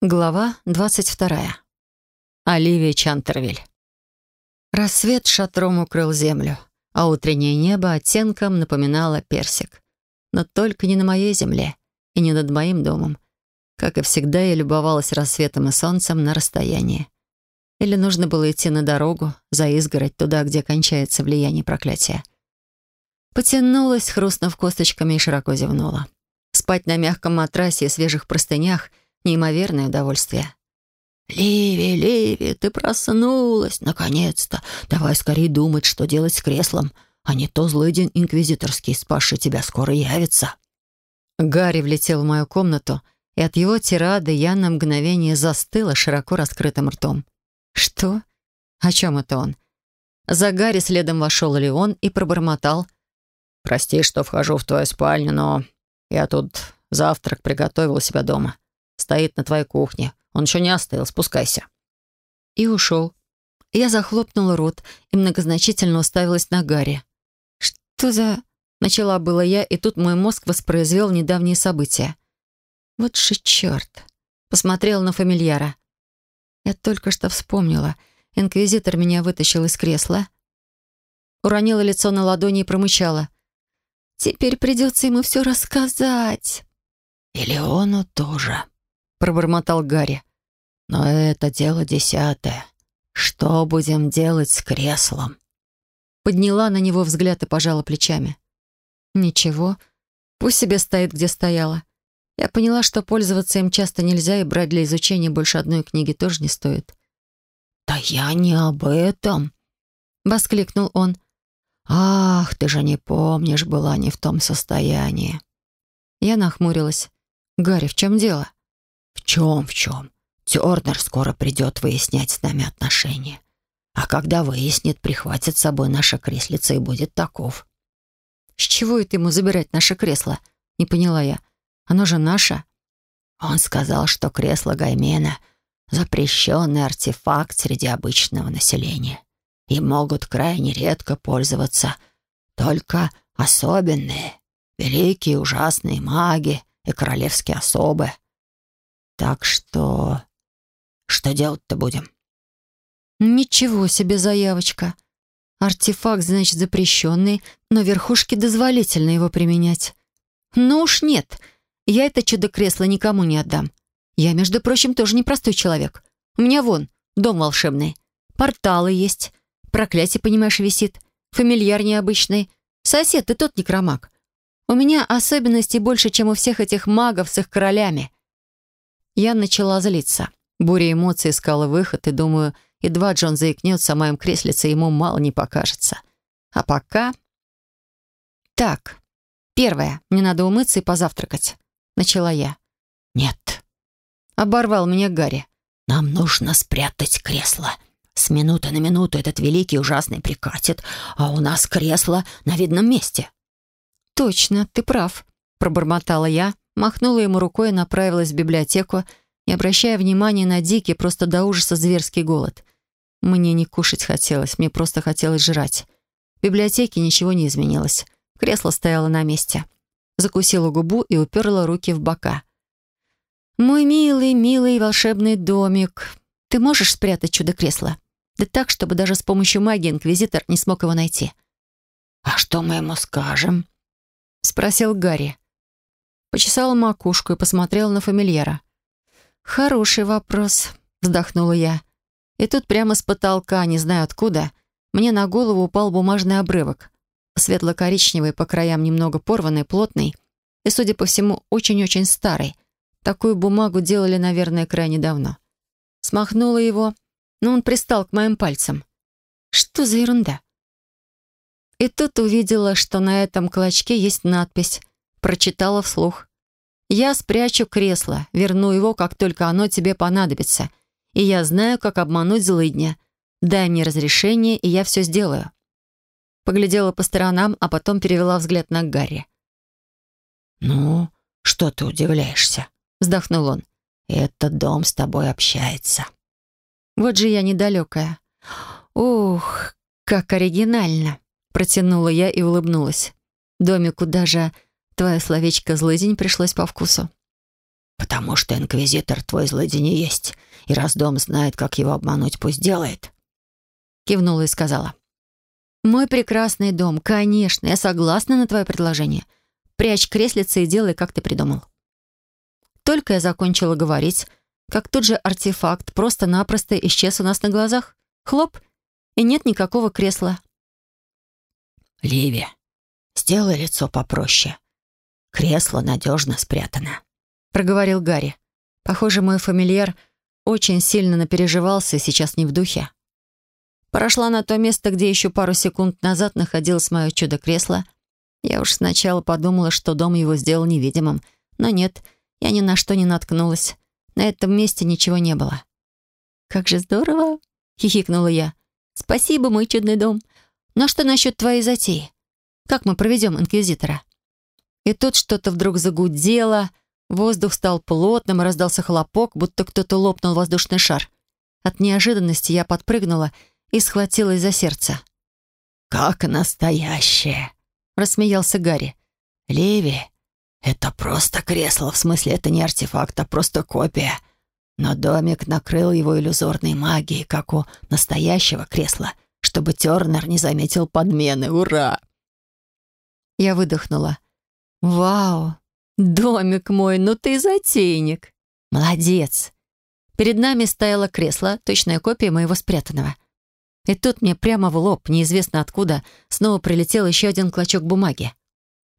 Глава 22. Оливия Чантервиль. Рассвет шатром укрыл землю, а утреннее небо оттенком напоминало персик. Но только не на моей земле и не над моим домом. Как и всегда, я любовалась рассветом и солнцем на расстоянии. Или нужно было идти на дорогу, за изгородь, туда, где кончается влияние проклятия. Потянулась, хрустнув косточками, и широко зевнула. Спать на мягком матрасе и свежих простынях — Неимоверное удовольствие. «Ливи, Ливи, ты проснулась, наконец-то! Давай скорее думать, что делать с креслом, а не то злой день инквизиторский, спасший тебя, скоро явится». Гарри влетел в мою комнату, и от его тирады я на мгновение застыла широко раскрытым ртом. «Что? О чем это он?» За Гарри следом вошел Леон и пробормотал. «Прости, что вхожу в твою спальню, но я тут завтрак приготовил себя дома стоит на твоей кухне. Он еще не остыл, спускайся». И ушел. Я захлопнула рот и многозначительно уставилась на Гарри. «Что за...» — начала было я, и тут мой мозг воспроизвел недавние события. «Вот же черт!» — посмотрела на фамильяра. Я только что вспомнила. Инквизитор меня вытащил из кресла. Уронила лицо на ладони и промычала. «Теперь придется ему все рассказать». «И Леону тоже», — пробормотал Гарри. «Но это дело десятое. Что будем делать с креслом?» Подняла на него взгляд и пожала плечами. «Ничего, пусть себе стоит, где стояла. Я поняла, что пользоваться им часто нельзя, и брать для изучения больше одной книги тоже не стоит». «Да я не об этом!» — воскликнул он. «Ах, ты же не помнишь, была не в том состоянии». Я нахмурилась. «Гарри, в чем дело?» «В чем, в чем? Тернер скоро придет выяснять с нами отношения. А когда выяснит, прихватит с собой наше креслице и будет таков». «С чего это ему забирать наше кресло?» — не поняла я. «Оно же наше». Он сказал, что кресло Гаймена — запрещенный артефакт среди обычного населения и могут крайне редко пользоваться только особенные, великие ужасные маги и королевские особы — так что... Что делать-то будем? Ничего себе заявочка. Артефакт, значит, запрещенный, но верхушке дозволительно его применять. Ну уж нет, я это чудо-кресло никому не отдам. Я, между прочим, тоже непростой человек. У меня вон, дом волшебный. Порталы есть. Проклятие, понимаешь, висит. Фамильяр необычный. Сосед, ты тот некромаг. У меня особенностей больше, чем у всех этих магов с их королями. Я начала злиться. Буря эмоций искала выход, и, думаю, едва Джон заикнется о моем креслице, ему мало не покажется. А пока... Так, первое. Мне надо умыться и позавтракать. Начала я. Нет. Оборвал меня Гарри. Нам нужно спрятать кресло. С минуты на минуту этот великий ужасный прикатит, а у нас кресло на видном месте. Точно, ты прав, пробормотала я, махнула ему рукой и направилась в библиотеку, не обращая внимания на дикий, просто до ужаса зверский голод. Мне не кушать хотелось, мне просто хотелось жрать. В библиотеке ничего не изменилось. Кресло стояло на месте. Закусила губу и уперла руки в бока. «Мой милый, милый волшебный домик, ты можешь спрятать чудо-кресло? Да так, чтобы даже с помощью магии Инквизитор не смог его найти». «А что мы ему скажем?» — спросил Гарри. Почесала макушку и посмотрела на фамильяра. «Хороший вопрос», — вздохнула я. И тут прямо с потолка, не знаю откуда, мне на голову упал бумажный обрывок. Светло-коричневый, по краям немного порванный, плотный и, судя по всему, очень-очень старый. Такую бумагу делали, наверное, крайне давно. Смахнула его, но он пристал к моим пальцам. Что за ерунда? И тут увидела, что на этом клочке есть надпись Прочитала вслух. «Я спрячу кресло, верну его, как только оно тебе понадобится. И я знаю, как обмануть злыдня. Дай мне разрешение, и я все сделаю». Поглядела по сторонам, а потом перевела взгляд на Гарри. «Ну, что ты удивляешься?» — вздохнул он. «Этот дом с тобой общается». «Вот же я недалекая». «Ух, как оригинально!» — протянула я и улыбнулась. Домику даже Твое словечко «злыдень» пришлось по вкусу. «Потому что инквизитор твой злодей есть, и раз дом знает, как его обмануть, пусть делает». Кивнула и сказала. «Мой прекрасный дом, конечно, я согласна на твое предложение. Прячь креслице и делай, как ты придумал». Только я закончила говорить, как тут же артефакт просто-напросто исчез у нас на глазах. Хлоп, и нет никакого кресла. «Ливи, сделай лицо попроще. Кресло надежно спрятано», — проговорил Гарри. Похоже, мой фамильяр очень сильно напереживался и сейчас не в духе. Прошла на то место, где еще пару секунд назад находилось мое чудо-кресло. Я уж сначала подумала, что дом его сделал невидимым, но нет, я ни на что не наткнулась. На этом месте ничего не было. «Как же здорово!» — хихикнула я. «Спасибо, мой чудный дом. Но что насчет твоей затеи? Как мы проведем инквизитора?» И тут что-то вдруг загудело, воздух стал плотным, раздался хлопок, будто кто-то лопнул воздушный шар. От неожиданности я подпрыгнула и схватилась за сердце. «Как настоящее!» — рассмеялся Гарри. «Леви, это просто кресло, в смысле это не артефакт, а просто копия. Но домик накрыл его иллюзорной магией, как у настоящего кресла, чтобы Тернер не заметил подмены. Ура!» Я выдохнула. «Вау! Домик мой, ну ты затейник! Молодец!» Перед нами стояло кресло, точная копия моего спрятанного. И тут мне прямо в лоб, неизвестно откуда, снова прилетел еще один клочок бумаги.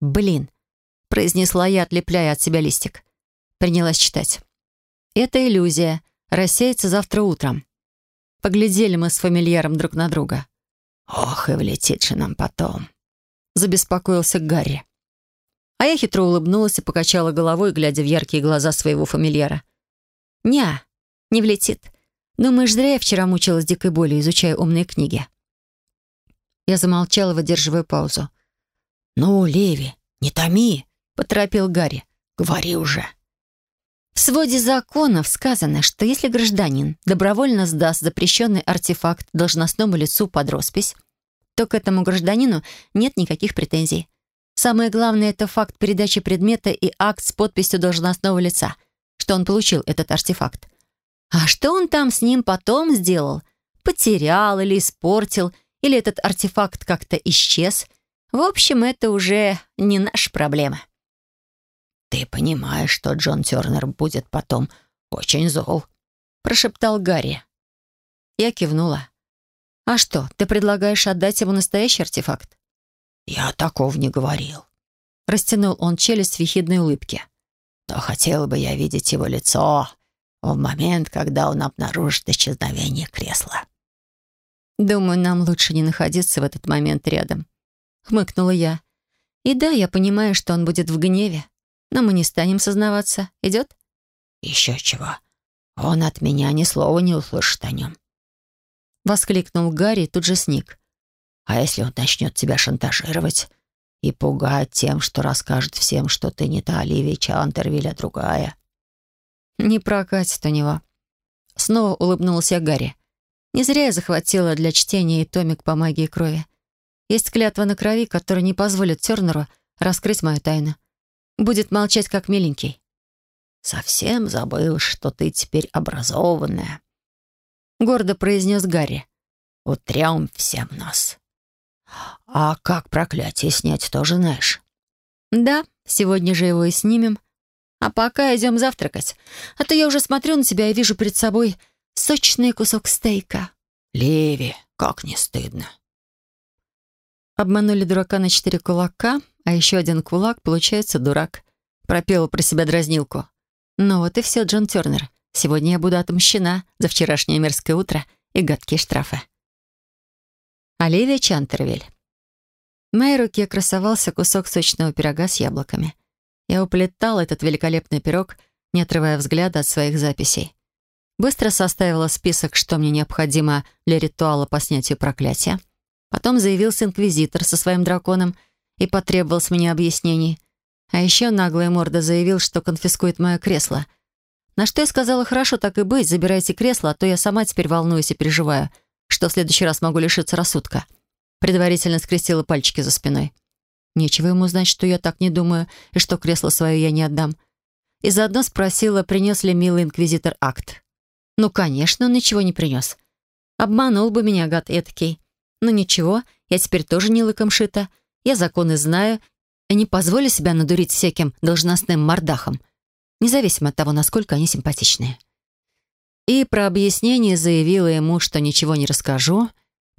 «Блин!» — произнесла я, отлепляя от себя листик. Принялась читать. «Это иллюзия. Рассеется завтра утром». Поглядели мы с фамильяром друг на друга. «Ох, и влетит же нам потом», — забеспокоился Гарри. А я хитро улыбнулась и покачала головой, глядя в яркие глаза своего фамильяра. «Ня, не влетит. Думаешь, зря я вчера мучилась дикой болью, изучая умные книги?» Я замолчала, выдерживая паузу. «Ну, Леви, не томи!» — поторопил Гарри. «Говори уже!» В своде законов сказано, что если гражданин добровольно сдаст запрещенный артефакт должностному лицу под роспись, то к этому гражданину нет никаких претензий. Самое главное — это факт передачи предмета и акт с подписью должностного лица, что он получил этот артефакт. А что он там с ним потом сделал? Потерял или испортил, или этот артефакт как-то исчез? В общем, это уже не наша проблема. «Ты понимаешь, что Джон Тернер будет потом очень зол», — прошептал Гарри. Я кивнула. «А что, ты предлагаешь отдать ему настоящий артефакт?» «Я такого не говорил». Растянул он челюсть в ехидной улыбке. «Но хотел бы я видеть его лицо в момент, когда он обнаружит исчезновение кресла». «Думаю, нам лучше не находиться в этот момент рядом», — хмыкнула я. «И да, я понимаю, что он будет в гневе, но мы не станем сознаваться. Идет?» «Еще чего. Он от меня ни слова не услышит о нем». Воскликнул Гарри и тут же сник. А если он начнет тебя шантажировать и пугать тем, что расскажет всем, что ты не та Оливия Чантервиль, а другая?» «Не прокатит у него». Снова улыбнулся Гарри. «Не зря я захватила для чтения и томик по магии крови. Есть клятва на крови, которая не позволит Тернеру раскрыть мою тайну. Будет молчать, как миленький». «Совсем забыл, что ты теперь образованная», — гордо произнес Гарри. «Утрем всем нас». «А как проклятие снять, тоже знаешь?» «Да, сегодня же его и снимем. А пока идем завтракать. А то я уже смотрю на тебя и вижу перед собой сочный кусок стейка». «Леви, как не стыдно». Обманули дурака на четыре кулака, а еще один кулак, получается, дурак. Пропела про себя дразнилку. Ну вот и все, Джон Тернер. Сегодня я буду отомщена за вчерашнее мерзкое утро и гадкие штрафы. Оливия Чантервиль. В моей руке красовался кусок сочного пирога с яблоками. Я уплетала этот великолепный пирог, не отрывая взгляда от своих записей. Быстро составила список, что мне необходимо для ритуала по снятию проклятия. Потом заявился инквизитор со своим драконом и потребовал с меня объяснений. А еще наглая морда заявил, что конфискует мое кресло. На что я сказала, хорошо, так и быть, забирайте кресло, а то я сама теперь волнуюсь и переживаю — что в следующий раз могу лишиться рассудка. Предварительно скрестила пальчики за спиной. Нечего ему знать, что я так не думаю, и что кресло свое я не отдам. и заодно спросила, принес ли милый инквизитор акт. Ну, конечно, он ничего не принес. Обманул бы меня, гад этакий. Но ничего, я теперь тоже не лыком шита. Я законы знаю и не позволю себя надурить всяким должностным мордахом, независимо от того, насколько они симпатичные. И про объяснение заявила ему, что ничего не расскажу,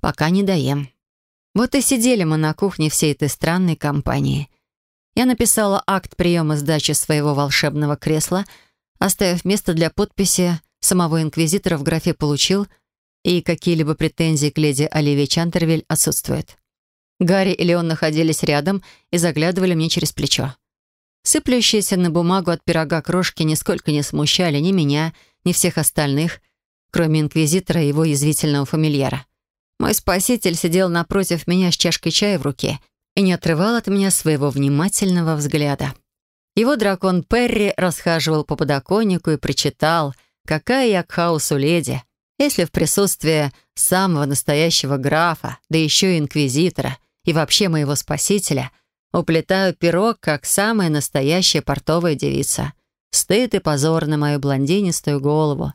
пока не доем. Вот и сидели мы на кухне всей этой странной компании. Я написала акт приема сдачи своего волшебного кресла, оставив место для подписи самого инквизитора в графе «Получил», и какие-либо претензии к леди Оливии Чантервиль отсутствуют. Гарри и Леон находились рядом и заглядывали мне через плечо. Сыплющиеся на бумагу от пирога крошки нисколько не смущали ни меня, ни всех остальных, кроме инквизитора и его язвительного фамильяра. Мой спаситель сидел напротив меня с чашкой чая в руке и не отрывал от меня своего внимательного взгляда. Его дракон Перри расхаживал по подоконнику и причитал, какая я к хаосу леди, если в присутствии самого настоящего графа, да еще и инквизитора, и вообще моего спасителя, уплетаю пирог, как самая настоящая портовая девица. Стыд и позор на мою блондинистую голову.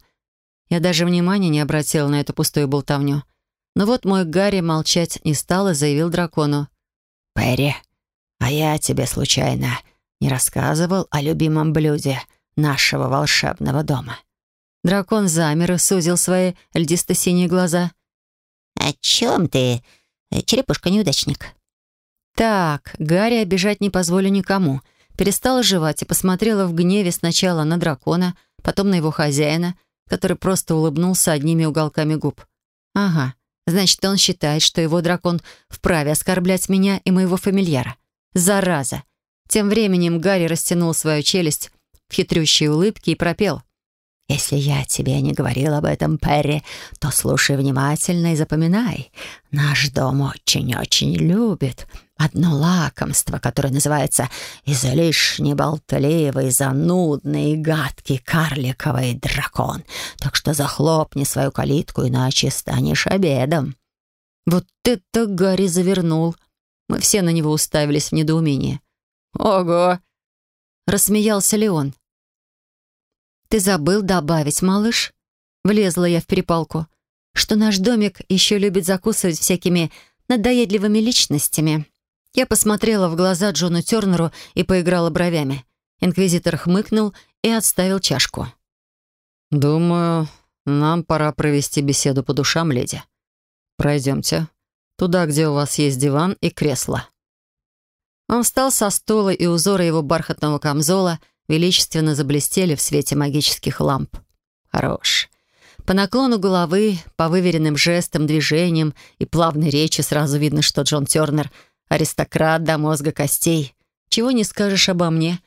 Я даже внимания не обратила на эту пустую болтовню. Но вот мой Гарри молчать не стал и заявил дракону. «Перри, а я тебе случайно не рассказывал о любимом блюде нашего волшебного дома?» Дракон замер и сузил свои льдисто-синие глаза. «О чем ты, черепушка-неудачник?» «Так, Гарри обижать не позволю никому». Перестала жевать и посмотрела в гневе сначала на дракона, потом на его хозяина, который просто улыбнулся одними уголками губ. «Ага, значит, он считает, что его дракон вправе оскорблять меня и моего фамильяра. Зараза!» Тем временем Гарри растянул свою челюсть в хитрющей улыбке и пропел. Если я тебе не говорил об этом, Перри, то слушай внимательно и запоминай. Наш дом очень-очень любит одно лакомство, которое называется излишне болтливый, занудный, гадкий карликовый дракон. Так что захлопни свою калитку, иначе станешь обедом». Вот это Гарри завернул. Мы все на него уставились в недоумении. «Ого!» — рассмеялся Леон. «Ты забыл добавить, малыш?» Влезла я в перепалку. «Что наш домик еще любит закусывать всякими надоедливыми личностями». Я посмотрела в глаза Джону Тернеру и поиграла бровями. Инквизитор хмыкнул и отставил чашку. «Думаю, нам пора провести беседу по душам, леди. Пройдемте. Туда, где у вас есть диван и кресло». Он встал со стула, и узоры его бархатного камзола величественно заблестели в свете магических ламп. Хорош. По наклону головы, по выверенным жестам, движениям и плавной речи сразу видно, что Джон Тернер — аристократ до мозга костей. Чего не скажешь обо мне.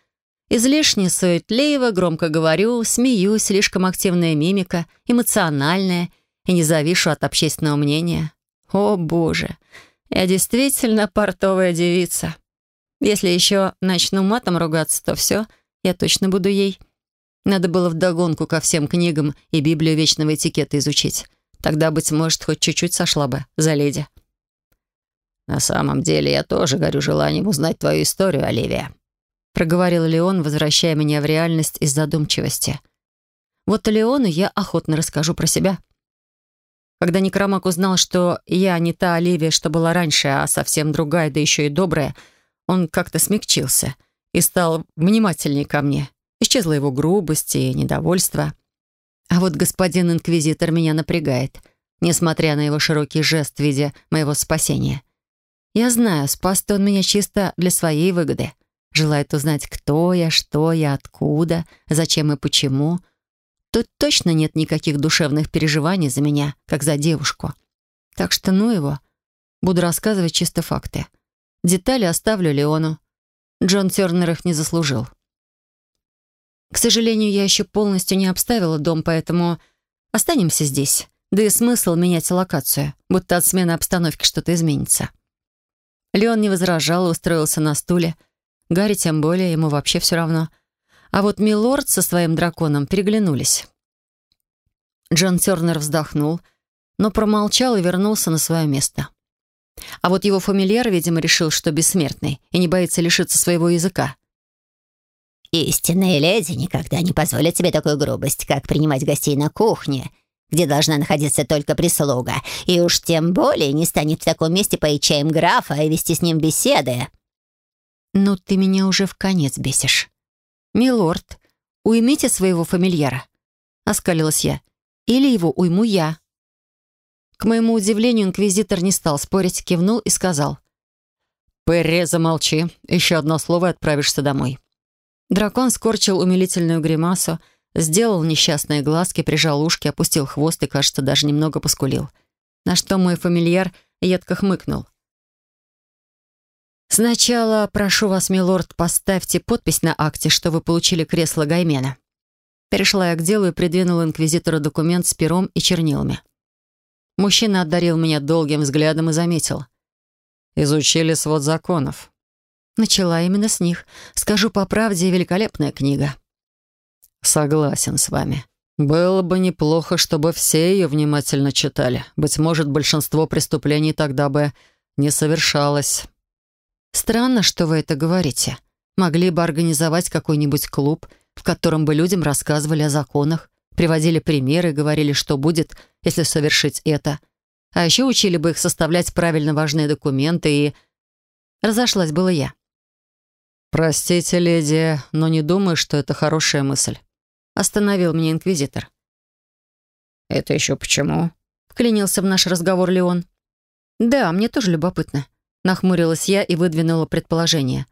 Излишне суетливо, громко говорю, смеюсь, слишком активная мимика, эмоциональная и не завишу от общественного мнения. О, боже, я действительно портовая девица. Если еще начну матом ругаться, то все — я точно буду ей. Надо было вдогонку ко всем книгам и Библию вечного этикета изучить. Тогда, быть может, хоть чуть-чуть сошла бы за леди. «На самом деле я тоже горю желанием узнать твою историю, Оливия», проговорил Леон, возвращая меня в реальность из задумчивости. «Вот Леону я охотно расскажу про себя». Когда Некромак узнал, что я не та Оливия, что была раньше, а совсем другая, да еще и добрая, он как-то смягчился — и стал внимательнее ко мне. Исчезла его грубость и недовольство. А вот господин инквизитор меня напрягает, несмотря на его широкий жест в виде моего спасения. Я знаю, спас он меня чисто для своей выгоды. Желает узнать, кто я, что я, откуда, зачем и почему. Тут точно нет никаких душевных переживаний за меня, как за девушку. Так что ну его. Буду рассказывать чисто факты. Детали оставлю Леону. Джон Тернер их не заслужил. К сожалению, я еще полностью не обставила дом, поэтому останемся здесь. Да и смысл менять локацию, будто от смены обстановки что-то изменится. Леон не возражал устроился на стуле. Гарри тем более, ему вообще все равно. А вот Милорд со своим драконом переглянулись. Джон Тернер вздохнул, но промолчал и вернулся на свое место. А вот его фамильяр, видимо, решил, что бессмертный и не боится лишиться своего языка. Истинные леди никогда не позволят себе такую грубость, как принимать гостей на кухне, где должна находиться только прислуга, и уж тем более не станет в таком месте поить чаем графа и вести с ним беседы. «Ну, ты меня уже в конец бесишь. Милорд, уймите своего фамильяра», — оскалилась я. «Или его уйму я». К моему удивлению, инквизитор не стал спорить, кивнул и сказал. «Перри, замолчи. Еще одно слово и отправишься домой». Дракон скорчил умилительную гримасу, сделал несчастные глазки, прижал ушки, опустил хвост и, кажется, даже немного поскулил. На что мой фамильяр едко хмыкнул. «Сначала, прошу вас, милорд, поставьте подпись на акте, что вы получили кресло Гаймена». Перешла я к делу и придвинула инквизитору документ с пером и чернилами. Мужчина одарил меня долгим взглядом и заметил. «Изучили свод законов. Начала именно с них. Скажу по правде, великолепная книга. Согласен с вами. Было бы неплохо, чтобы все ее внимательно читали. Быть может, большинство преступлений тогда бы не совершалось. Странно, что вы это говорите. Могли бы организовать какой-нибудь клуб, в котором бы людям рассказывали о законах, приводили примеры, говорили, что будет, если совершить это. А еще учили бы их составлять правильно важные документы и... Разошлась была я. «Простите, леди, но не думаю, что это хорошая мысль», — остановил меня инквизитор. «Это еще почему?» — вклинился в наш разговор Леон. «Да, мне тоже любопытно», — нахмурилась я и выдвинула предположение.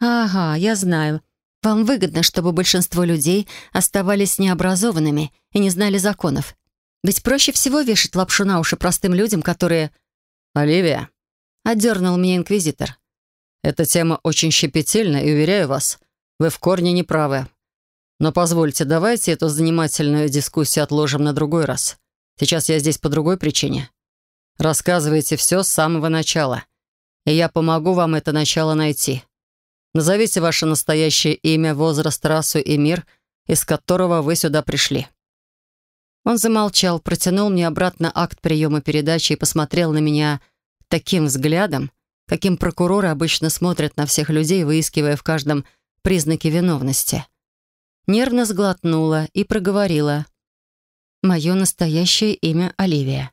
«Ага, я знаю. Вам выгодно, чтобы большинство людей оставались необразованными и не знали законов. Ведь проще всего вешать лапшу на уши простым людям, которые...» «Оливия», — отдернул меня инквизитор. Эта тема очень щепетильна, и, уверяю вас, вы в корне не правы. Но позвольте, давайте эту занимательную дискуссию отложим на другой раз. Сейчас я здесь по другой причине. Рассказывайте все с самого начала, и я помогу вам это начало найти. Назовите ваше настоящее имя, возраст, расу и мир, из которого вы сюда пришли». Он замолчал, протянул мне обратно акт приема передачи и посмотрел на меня таким взглядом, каким прокуроры обычно смотрят на всех людей, выискивая в каждом признаки виновности. Нервно сглотнула и проговорила. «Мое настоящее имя Оливия».